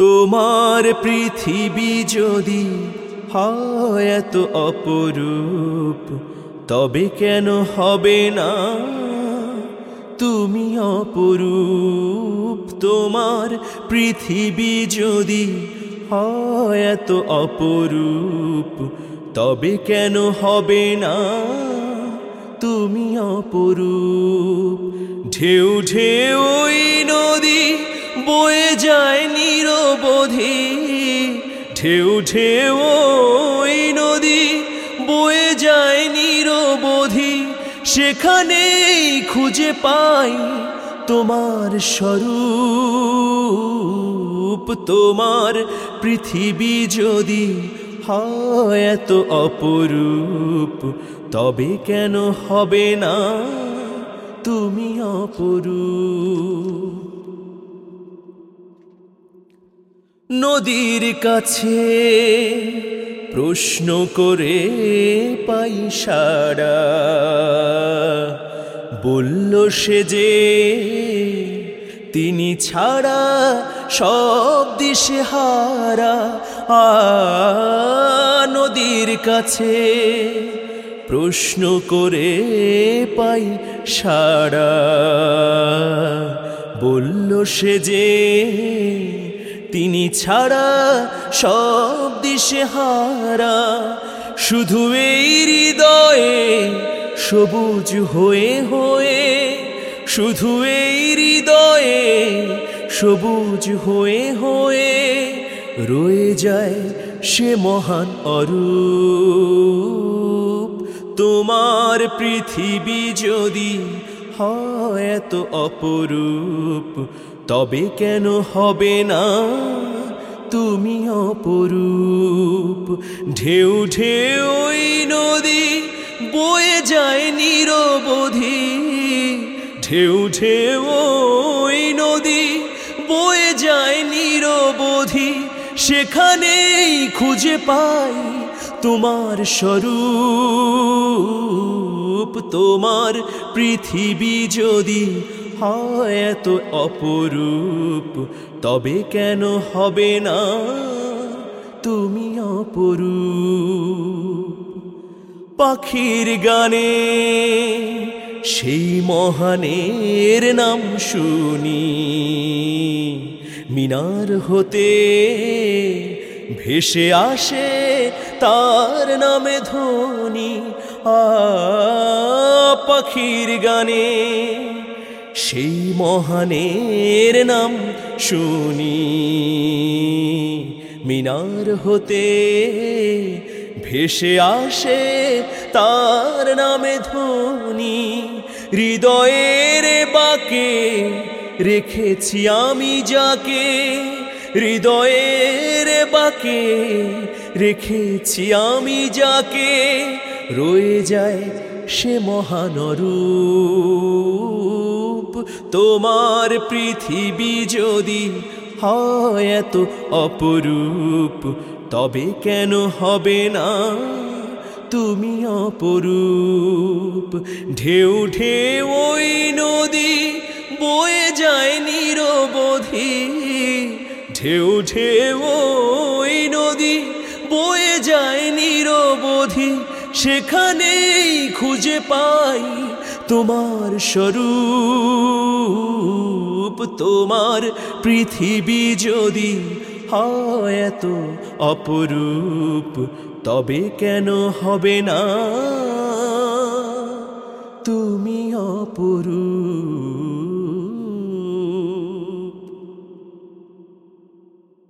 তোমার পৃথিবী যদি হয় এত অপরূপ, তবে কেন হবে না? তুমি অপরূপ, তোমার পৃথিবী যদি হয় এত অপরূপ, তবে কেন হবে না? তুমি অপরূপ, ঢেউ ঢেউ নদী বয়ে যায় নিরবধি। ঢেউ ঢেউ ওই নদী বয়ে যায় নিরবধি। সেখানেই খুঁজে পাই তোমার স্বরূপ। তোমার পৃথিবী যদি হয় এত অপরূপ, তবে কেন হবে না তুমি অপরূপ? নদীর কাছে প্রশ্ন করে পাই সারা বলল সে যে, তিনি ছাড়া সব দিশে হারা। নদীর কাছে প্রশ্ন করে পাই সারা বলল সে যে তিনি ছাড়া সব দিশে হারা। শুধু এই হৃদয়ে সবুজ হয়ে হয়ে, শুধু এই হৃদয়ে সবুজ হয়ে হয়ে রয়ে যায় সে মহান অরূপ। তোমার পৃথিবী যদি হয় এত অপরূপ? তবে কেন হবে না? তুমি অপরূপ। ঢেউ ঢেউ নদী বয়ে যায় নিরবধি। ঢেউ ঢেউ নদী বয়ে যায় নিরবধি। সেখানেই খুঁজে পাই তোমার স্বরূপ। তোমার পৃথিবী যদি হয় এত অপরূপ, তবে কেন হবে না তুমি অপরূপ? পাখির গানে সেই মহানের নাম শুনি, মিনার হতে ভেসে আসে তার নামে ধ্বনি আ পাখির গানে, সেই মহানের নাম শুনি। মিনার হতে ভেসে আসে তার নামে ধ্বনি, হৃদয়ের বাকে রেখেছি আমি যাকে, হৃদয়ের বাকে রেখেছি আমি যাকে, রয়ে যায় সে মহানরূপ তোমার পৃথিবী যদি হয় এত অপরূপ, তবে কেন হবে না তুমি অপরূপ? ঢেউ ঢেউ ওই নদী বয়ে যায় নিরবধি। ঢেউ ঢেউ ওই নদী বয়ে যায় নিরবধি, সেখানেই খুঁজে পাই তোমার স্বরূপ। তোমার পৃথিবী যদি হয় এত অপরূপ, তবে কেন হবে না? তুমি অপরূপ।